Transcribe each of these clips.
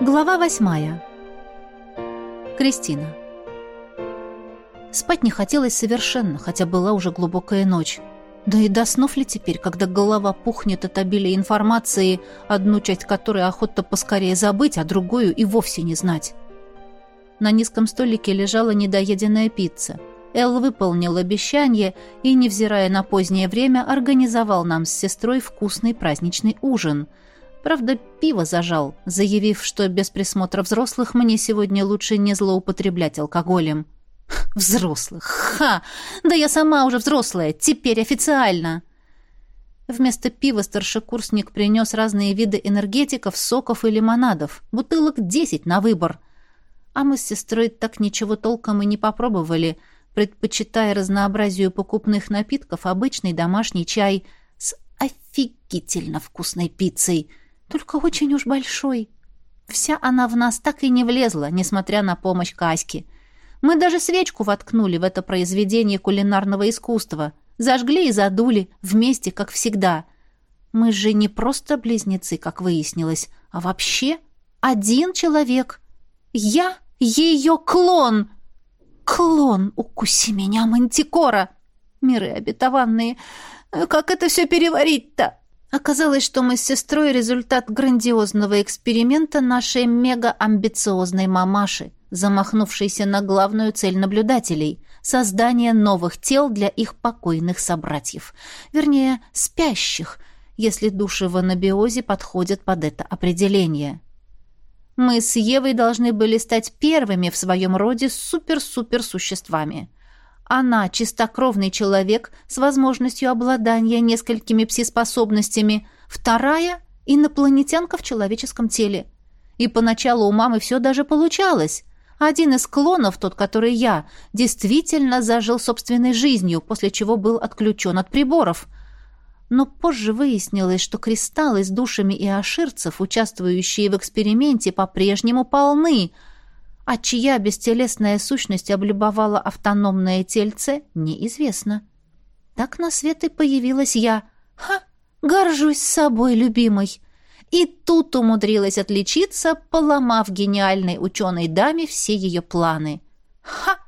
Глава восьмая. Кристина. Спать не хотелось совершенно, хотя была уже глубокая ночь. Да и до ли теперь, когда голова пухнет от обилия информации, одну часть которой охота поскорее забыть, а другую и вовсе не знать? На низком столике лежала недоеденная пицца. Эл выполнил обещание и, невзирая на позднее время, организовал нам с сестрой вкусный праздничный ужин. Правда, пиво зажал, заявив, что без присмотра взрослых мне сегодня лучше не злоупотреблять алкоголем. Взрослых. Ха! Да я сама уже взрослая, теперь официально. Вместо пива старшекурсник принес разные виды энергетиков, соков и лимонадов. Бутылок десять на выбор. А мы с сестрой так ничего толком и не попробовали, предпочитая разнообразию покупных напитков обычный домашний чай с офигительно вкусной пиццей, только очень уж большой. Вся она в нас так и не влезла, несмотря на помощь Каськи — мы даже свечку воткнули в это произведение кулинарного искусства. Зажгли и задули, вместе, как всегда. Мы же не просто близнецы, как выяснилось, а вообще один человек. Я ее клон. Клон, укуси меня, мантикора. Миры обетованные. Как это все переварить-то? Оказалось, что мы с сестрой результат грандиозного эксперимента нашей мега-амбициозной мамаши — замахнувшийся на главную цель наблюдателей — создание новых тел для их покойных собратьев. Вернее, спящих, если души в анабиозе подходят под это определение. Мы с Евой должны были стать первыми в своем роде супер-супер существами. Она — чистокровный человек с возможностью обладания несколькими пси-способностями, вторая — инопланетянка в человеческом теле. И поначалу у мамы все даже получалось. Один из клонов, тот, который я, действительно зажил собственной жизнью, после чего был отключен от приборов. Но позже выяснилось, что кристаллы с душами и аширцев, участвующие в эксперименте, по-прежнему полны, а чья бестелесная сущность облюбовала автономное тельце, неизвестно. Так на свет и появилась я. Ха! Горжусь собой, любимой!» И тут умудрилась отличиться, поломав гениальной ученой даме все ее планы. Ха!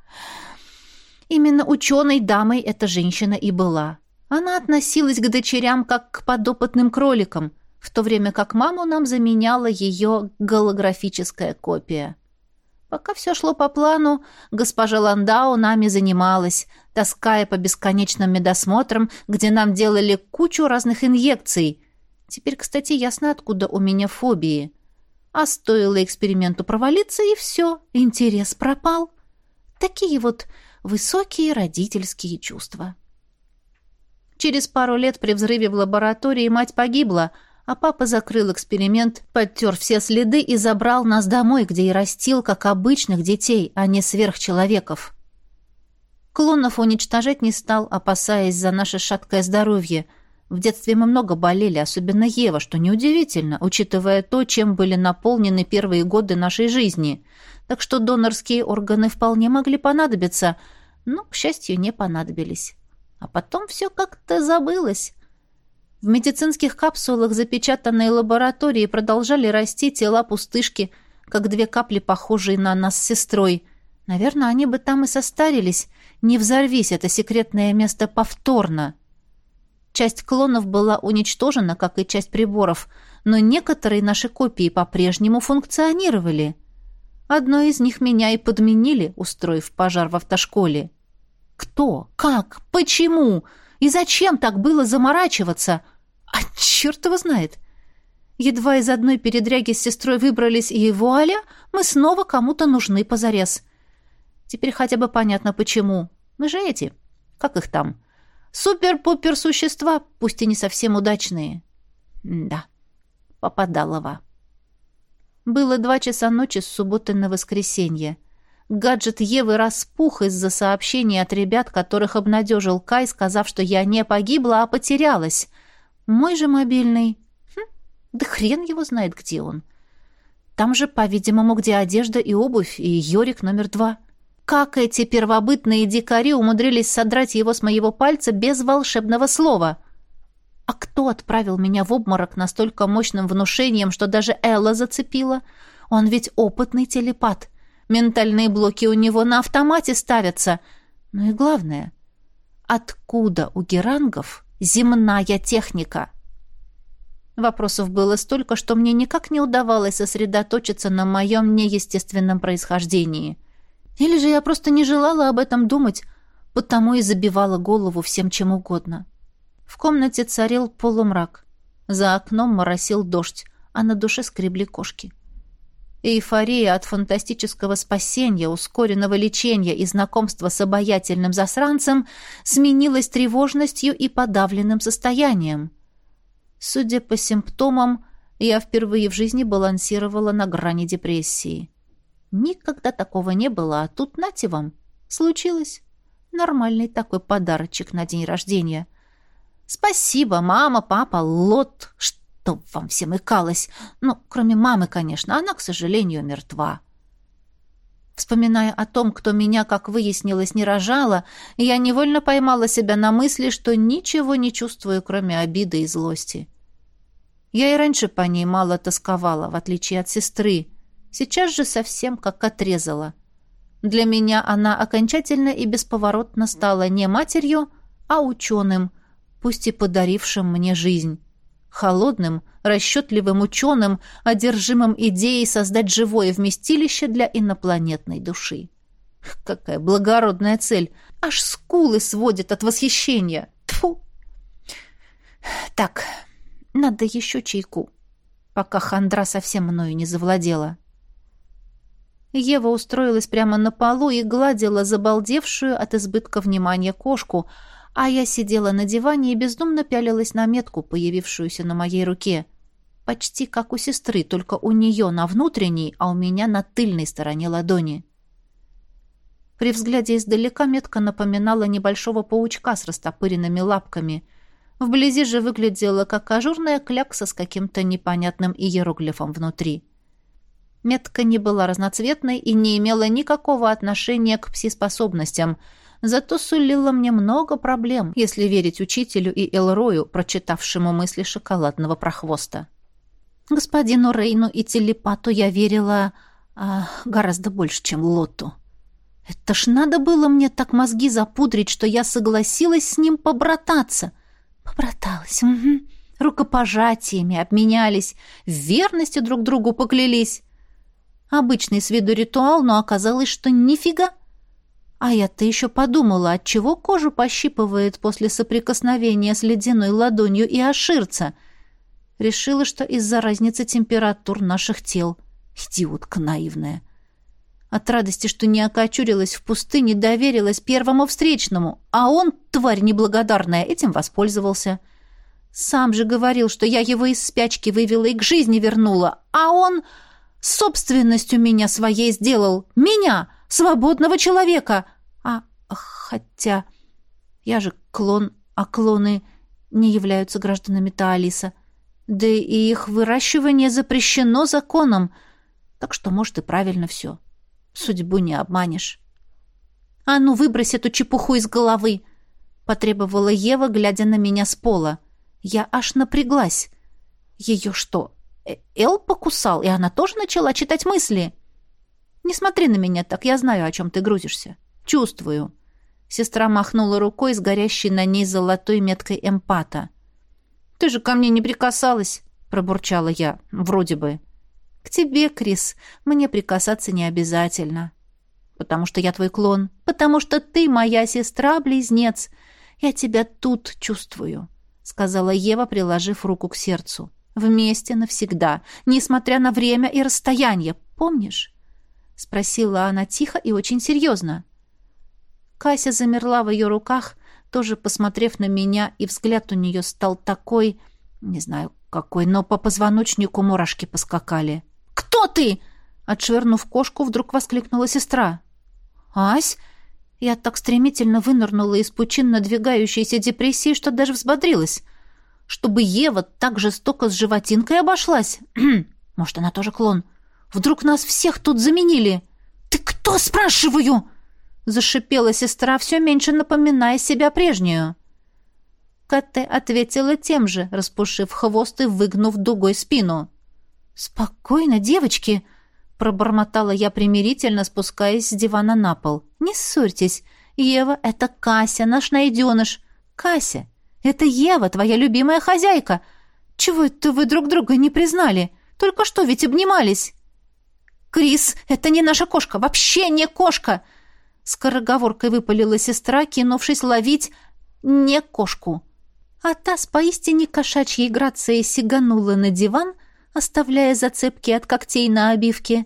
Именно ученой дамой эта женщина и была. Она относилась к дочерям как к подопытным кроликам, в то время как маму нам заменяла ее голографическая копия. Пока все шло по плану, госпожа Ландау нами занималась, таская по бесконечным медосмотрам, где нам делали кучу разных инъекций, Теперь, кстати, ясно, откуда у меня фобии. А стоило эксперименту провалиться, и все, интерес пропал. Такие вот высокие родительские чувства. Через пару лет при взрыве в лаборатории мать погибла, а папа закрыл эксперимент, подтер все следы и забрал нас домой, где и растил, как обычных детей, а не сверхчеловеков. Клонов уничтожать не стал, опасаясь за наше шаткое здоровье – в детстве мы много болели, особенно Ева, что неудивительно, учитывая то, чем были наполнены первые годы нашей жизни. Так что донорские органы вполне могли понадобиться, но, к счастью, не понадобились. А потом все как-то забылось. В медицинских капсулах запечатанной лаборатории продолжали расти тела пустышки, как две капли, похожие на нас с сестрой. Наверное, они бы там и состарились. Не взорвись это секретное место повторно. Часть клонов была уничтожена, как и часть приборов, но некоторые наши копии по-прежнему функционировали. Одной из них меня и подменили, устроив пожар в автошколе. Кто? Как? Почему? И зачем так было заморачиваться? А черт его знает. Едва из одной передряги с сестрой выбрались, и вуаля, мы снова кому-то нужны позарез. Теперь хотя бы понятно, почему. Мы же эти, как их там, Супер-пупер существа, пусть и не совсем удачные. Да, попадалова. Было два часа ночи с субботы на воскресенье. Гаджет Евы распух из-за сообщений от ребят, которых обнадежил Кай, сказав, что я не погибла, а потерялась. Мой же мобильный... Хм, да хрен его знает, где он. Там же, по-видимому, где одежда и обувь, и Йорик номер два — как эти первобытные дикари умудрились содрать его с моего пальца без волшебного слова? А кто отправил меня в обморок настолько мощным внушением, что даже Элла зацепила? Он ведь опытный телепат. Ментальные блоки у него на автомате ставятся. Ну и главное, откуда у герангов земная техника? Вопросов было столько, что мне никак не удавалось сосредоточиться на моем неестественном происхождении. Или же я просто не желала об этом думать, потому и забивала голову всем чем угодно. В комнате царил полумрак. За окном моросил дождь, а на душе скребли кошки. Эйфория от фантастического спасения, ускоренного лечения и знакомства с обаятельным засранцем сменилась тревожностью и подавленным состоянием. Судя по симптомам, я впервые в жизни балансировала на грани депрессии. Никогда такого не было, а тут нате вам. Случилось. Нормальный такой подарочек на день рождения. Спасибо, мама, папа, лот, что то вам всем икалось. Ну, кроме мамы, конечно, она, к сожалению, мертва. Вспоминая о том, кто меня, как выяснилось, не рожала, я невольно поймала себя на мысли, что ничего не чувствую, кроме обиды и злости. Я и раньше по ней мало тосковала, в отличие от сестры. Сейчас же совсем как отрезала. Для меня она окончательно и бесповоротно стала не матерью, а ученым, пусть и подарившим мне жизнь холодным, расчетливым ученым, одержимым идеей создать живое вместилище для инопланетной души. Какая благородная цель! Аж скулы сводит от восхищения! Тфу. Так, надо еще чайку, пока хандра совсем мною не завладела. Ева устроилась прямо на полу и гладила забалдевшую от избытка внимания кошку, а я сидела на диване и бездумно пялилась на метку, появившуюся на моей руке. Почти как у сестры, только у нее на внутренней, а у меня на тыльной стороне ладони. При взгляде издалека метка напоминала небольшого паучка с растопыренными лапками. Вблизи же выглядела как ажурная клякса с каким-то непонятным иероглифом внутри. Метка не была разноцветной и не имела никакого отношения к пси-способностям — зато сулила мне много проблем, если верить учителю и Элрою, прочитавшему мысли шоколадного прохвоста. Господину Рейну и телепату я верила а, гораздо больше, чем Лоту. Это ж надо было мне так мозги запудрить, что я согласилась с ним побрататься. Побраталась, угу. Рукопожатиями обменялись, в верности друг другу поклялись. Обычный с виду ритуал, но оказалось, что нифига — а я-то еще подумала, от чего кожу пощипывает после соприкосновения с ледяной ладонью и оширца. Решила, что из-за разницы температур наших тел. Идиотка наивная. От радости, что не окочурилась в пустыне, доверилась первому встречному, а он, тварь неблагодарная, этим воспользовался. Сам же говорил, что я его из спячки вывела и к жизни вернула, а он собственностью меня своей сделал. Меня! Свободного человека. А хотя я же клон, а клоны не являются гражданами Таалиса. Да и их выращивание запрещено законом. Так что, может, и правильно все. Судьбу не обманешь. «А ну, выбрось эту чепуху из головы!» — потребовала Ева, глядя на меня с пола. Я аж напряглась. Ее что, э, Эл покусал, и она тоже начала читать мысли?» Не смотри на меня так, я знаю, о чем ты грузишься. Чувствую». Сестра махнула рукой с горящей на ней золотой меткой эмпата. «Ты же ко мне не прикасалась», — пробурчала я, вроде бы. «К тебе, Крис, мне прикасаться не обязательно». «Потому что я твой клон. Потому что ты моя сестра-близнец. Я тебя тут чувствую», — сказала Ева, приложив руку к сердцу. «Вместе навсегда, несмотря на время и расстояние, помнишь?» — спросила она тихо и очень серьезно. Кася замерла в ее руках, тоже посмотрев на меня, и взгляд у нее стал такой, не знаю какой, но по позвоночнику мурашки поскакали. «Кто ты?» — отшвырнув кошку, вдруг воскликнула сестра. «Ась!» Я так стремительно вынырнула из пучин надвигающейся депрессии, что даже взбодрилась. Чтобы Ева так жестоко с животинкой обошлась. Может, она тоже клон. Вдруг нас всех тут заменили? Ты кто, спрашиваю? Зашипела сестра, все меньше напоминая себя прежнюю. Катте ответила тем же, распушив хвост и выгнув дугой спину. «Спокойно, девочки!» — пробормотала я примирительно, спускаясь с дивана на пол. «Не ссорьтесь. Ева — это Кася, наш найденыш. Кася, это Ева, твоя любимая хозяйка. Чего это вы друг друга не признали? Только что ведь обнимались». «Крис, это не наша кошка, вообще не кошка!» Скороговоркой выпалила сестра, кинувшись ловить не кошку. А та с поистине кошачьей грацией сиганула на диван, оставляя зацепки от когтей на обивке.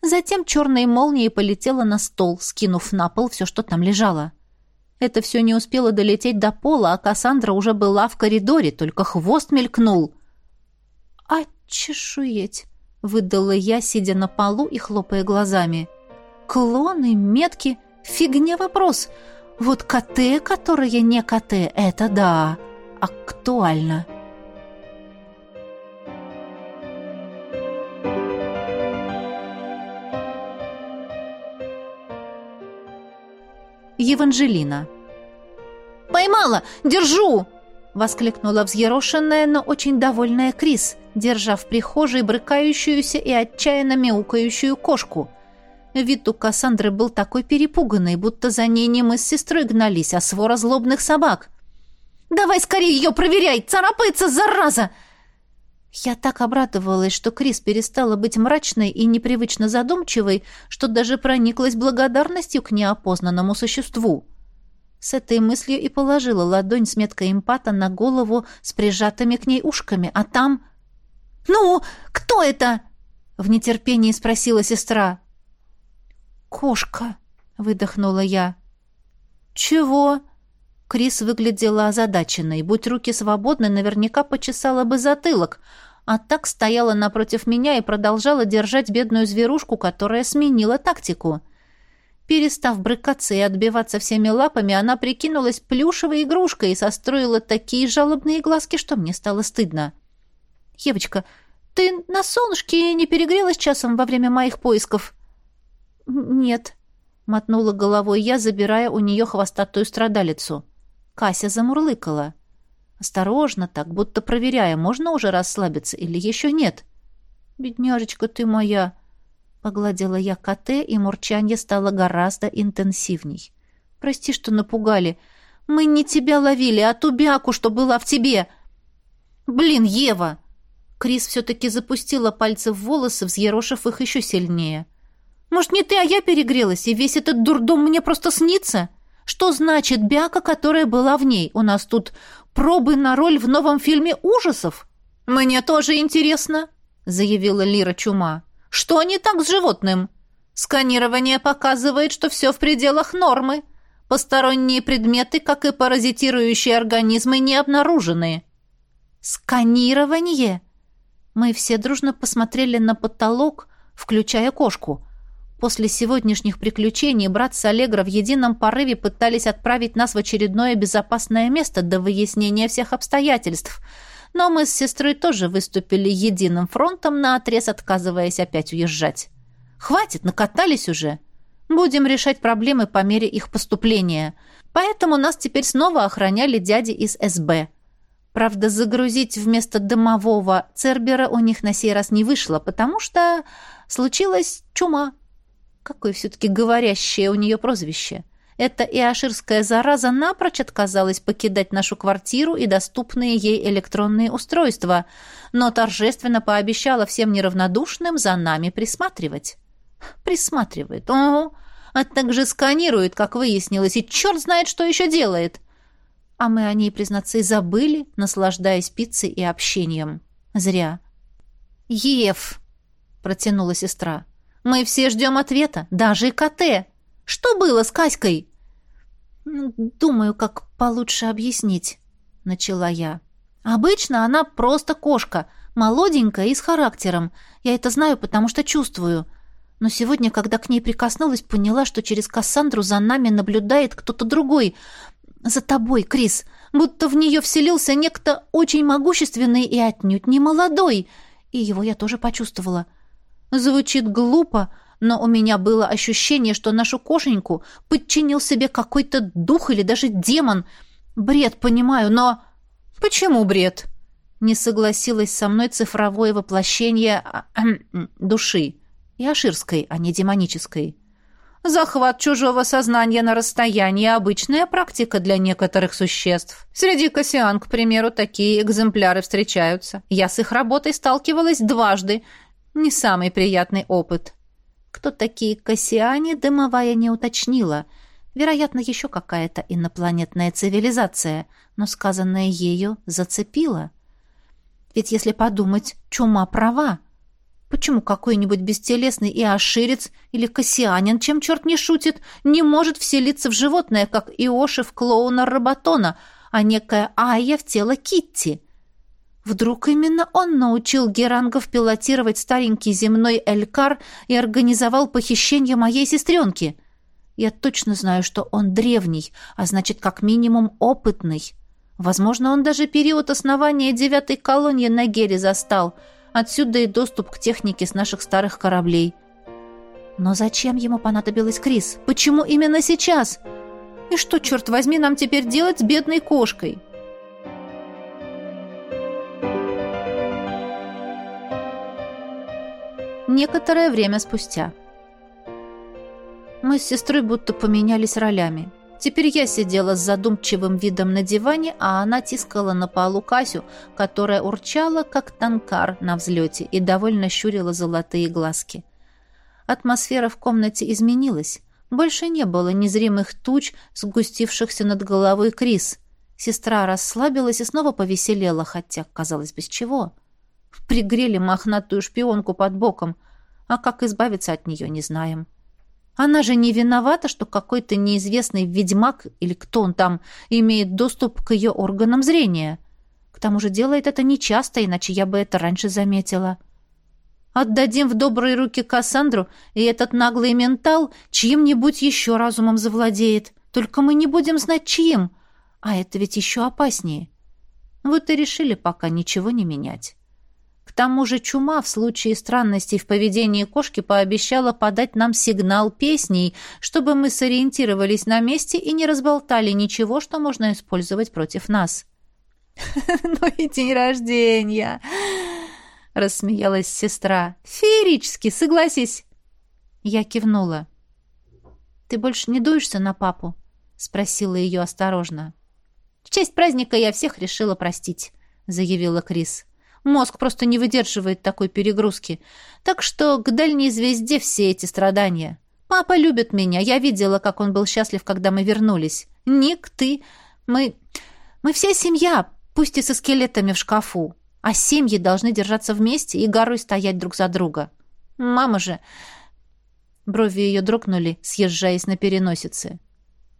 Затем черной молнией полетела на стол, скинув на пол все, что там лежало. Это все не успело долететь до пола, а Кассандра уже была в коридоре, только хвост мелькнул. «А чешуеть!» — выдала я, сидя на полу и хлопая глазами. «Клоны, метки, фигня вопрос. Вот КТ, которые не КТ, это да, актуально». Еванжелина. «Поймала! Держу!» — воскликнула взъерошенная, но очень довольная Крис, держа в прихожей брыкающуюся и отчаянно мяукающую кошку. Вид у Кассандры был такой перепуганный, будто за ней не мы с сестрой гнались, а свора злобных собак. «Давай скорее ее проверяй! Царапается, зараза!» Я так обрадовалась, что Крис перестала быть мрачной и непривычно задумчивой, что даже прониклась благодарностью к неопознанному существу. С этой мыслью и положила ладонь с меткой импата на голову с прижатыми к ней ушками, а там... «Ну, кто это?» — в нетерпении спросила сестра. «Кошка», — выдохнула я. «Чего?» Крис выглядела озадаченной. Будь руки свободны, наверняка почесала бы затылок, а так стояла напротив меня и продолжала держать бедную зверушку, которая сменила тактику. Перестав брыкаться и отбиваться всеми лапами, она прикинулась плюшевой игрушкой и состроила такие жалобные глазки, что мне стало стыдно. «Евочка, ты на солнышке не перегрелась часом во время моих поисков?» «Нет», — мотнула головой я, забирая у нее хвостатую страдалицу. Кася замурлыкала. Осторожно так, будто проверяя, можно уже расслабиться или еще нет. «Бедняжечка ты моя!» Погладила я коте, и мурчанье стало гораздо интенсивней. «Прости, что напугали. Мы не тебя ловили, а ту бяку, что была в тебе!» «Блин, Ева!» Крис все-таки запустила пальцы в волосы, взъерошив их еще сильнее. «Может, не ты, а я перегрелась, и весь этот дурдом мне просто снится?» Что значит бяка, которая была в ней? У нас тут пробы на роль в новом фильме ужасов. Мне тоже интересно, заявила Лира Чума. Что не так с животным? Сканирование показывает, что все в пределах нормы. Посторонние предметы, как и паразитирующие организмы, не обнаружены. Сканирование? Мы все дружно посмотрели на потолок, включая кошку. После сегодняшних приключений брат с Аллегро в едином порыве пытались отправить нас в очередное безопасное место до выяснения всех обстоятельств. Но мы с сестрой тоже выступили единым фронтом, наотрез отказываясь опять уезжать. «Хватит, накатались уже!» Будем решать проблемы по мере их поступления. Поэтому нас теперь снова охраняли дяди из СБ. Правда, загрузить вместо домового Цербера у них на сей раз не вышло, потому что случилась чума. Какое все-таки говорящее у нее прозвище. Эта иоширская зараза напрочь отказалась покидать нашу квартиру и доступные ей электронные устройства, но торжественно пообещала всем неравнодушным за нами присматривать. Присматривает, ого, а также сканирует, как выяснилось, и черт знает, что еще делает. А мы о ней, признаться, и забыли, наслаждаясь пиццей и общением. Зря. «Ев!» — протянула сестра. Мы все ждем ответа, даже и КТ. Что было с Каськой?» «Ну, «Думаю, как получше объяснить», — начала я. «Обычно она просто кошка, молоденькая и с характером. Я это знаю, потому что чувствую. Но сегодня, когда к ней прикоснулась, поняла, что через Кассандру за нами наблюдает кто-то другой. За тобой, Крис. Будто в нее вселился некто очень могущественный и отнюдь не молодой. И его я тоже почувствовала. Звучит глупо, но у меня было ощущение, что нашу кошеньку подчинил себе какой-то дух или даже демон. Бред, понимаю, но... Почему бред? Не согласилась со мной цифровое воплощение а, души. И аширской, а не демонической. Захват чужого сознания на расстоянии – обычная практика для некоторых существ. Среди кассиан, к примеру, такие экземпляры встречаются. Я с их работой сталкивалась дважды. Не самый приятный опыт. Кто такие кассиане, дымовая не уточнила. Вероятно, еще какая-то инопланетная цивилизация, но сказанное ею зацепило. Ведь если подумать, чума права – Почему какой-нибудь бестелесный иоширец или кассианин, чем черт не шутит, не может вселиться в животное, как Иоши в клоуна Роботона, а некая Айя в тело Китти? Вдруг именно он научил герангов пилотировать старенький земной Элькар и организовал похищение моей сестренки? Я точно знаю, что он древний, а значит, как минимум опытный. Возможно, он даже период основания девятой колонии на Гере застал — Отсюда и доступ к технике с наших старых кораблей. Но зачем ему понадобилась Крис? Почему именно сейчас? И что, черт возьми, нам теперь делать с бедной кошкой? Некоторое время спустя. Мы с сестрой будто поменялись ролями. Теперь я сидела с задумчивым видом на диване, а она тискала на полу Касю, которая урчала, как танкар на взлете, и довольно щурила золотые глазки. Атмосфера в комнате изменилась. Больше не было незримых туч, сгустившихся над головой Крис. Сестра расслабилась и снова повеселела, хотя, казалось, без чего. Пригрели мохнатую шпионку под боком, а как избавиться от нее, не знаем. — она же не виновата, что какой-то неизвестный ведьмак или кто он там имеет доступ к ее органам зрения. К тому же делает это нечасто, иначе я бы это раньше заметила. Отдадим в добрые руки Кассандру, и этот наглый ментал чьим-нибудь еще разумом завладеет. Только мы не будем знать, чьим. А это ведь еще опаснее. Вот и решили пока ничего не менять. Тому же чума в случае странностей в поведении кошки пообещала подать нам сигнал песней, чтобы мы сориентировались на месте и не разболтали ничего, что можно использовать против нас. «Ну и день рождения!» — рассмеялась сестра. «Феерически, согласись!» Я кивнула. «Ты больше не дуешься на папу?» — спросила ее осторожно. «В честь праздника я всех решила простить», — заявила Крис. Мозг просто не выдерживает такой перегрузки. Так что к дальней звезде все эти страдания. Папа любит меня. Я видела, как он был счастлив, когда мы вернулись. Ник, ты, мы... Мы вся семья, пусть и со скелетами в шкафу. А семьи должны держаться вместе и горой стоять друг за друга. Мама же... Брови ее дрогнули, съезжаясь на переносице.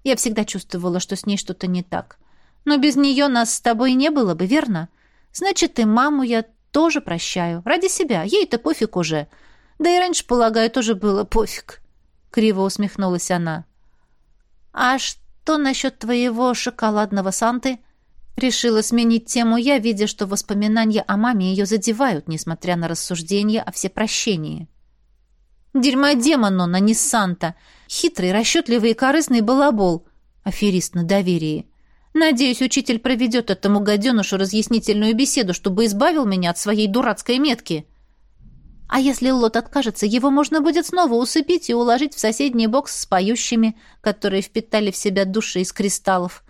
Я всегда чувствовала, что с ней что-то не так. Но без нее нас с тобой не было бы, верно? Значит, и маму я тоже прощаю. Ради себя. Ей-то пофиг уже. Да и раньше, полагаю, тоже было пофиг. Криво усмехнулась она. А что насчет твоего шоколадного Санты? Решила сменить тему я, видя, что воспоминания о маме ее задевают, несмотря на рассуждения о всепрощении. Дерьмо-демон он, а не Санта. Хитрый, расчетливый и корыстный балабол. Аферист на доверии. Надеюсь, учитель проведет этому гаденышу разъяснительную беседу, чтобы избавил меня от своей дурацкой метки. А если Лот откажется, его можно будет снова усыпить и уложить в соседний бокс с поющими, которые впитали в себя души из кристаллов.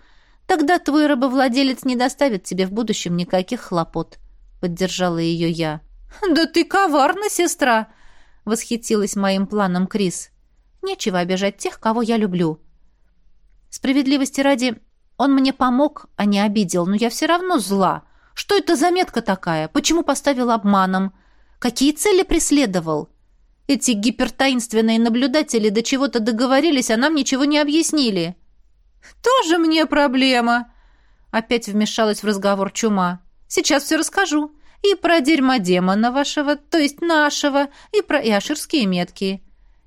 Тогда твой рабовладелец не доставит тебе в будущем никаких хлопот», — поддержала ее я. «Да ты коварна, сестра!» — восхитилась моим планом Крис. «Нечего обижать тех, кого я люблю». Справедливости ради, он мне помог, а не обидел, но я все равно зла. Что это за метка такая? Почему поставил обманом? Какие цели преследовал? Эти гипертаинственные наблюдатели до чего-то договорились, а нам ничего не объяснили. Тоже мне проблема. Опять вмешалась в разговор чума. Сейчас все расскажу. И про дерьмо демона вашего, то есть нашего, и про иаширские метки.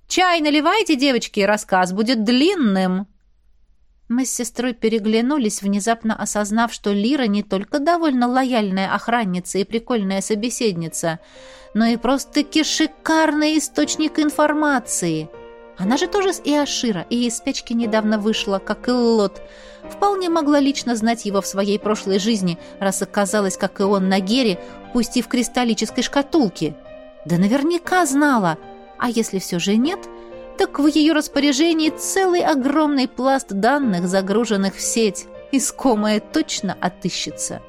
Чай наливайте, девочки, рассказ будет длинным. Мы с сестрой переглянулись, внезапно осознав, что Лира не только довольно лояльная охранница и прикольная собеседница, но и просто-таки шикарный источник информации. Она же тоже с Иошира, и из печки недавно вышла, как и Лот. Вполне могла лично знать его в своей прошлой жизни, раз оказалась, как и он, на Гере, пусть и в кристаллической шкатулке. Да наверняка знала — А если все же нет, так в ее распоряжении целый огромный пласт данных, загруженных в сеть. Искомое точно отыщется.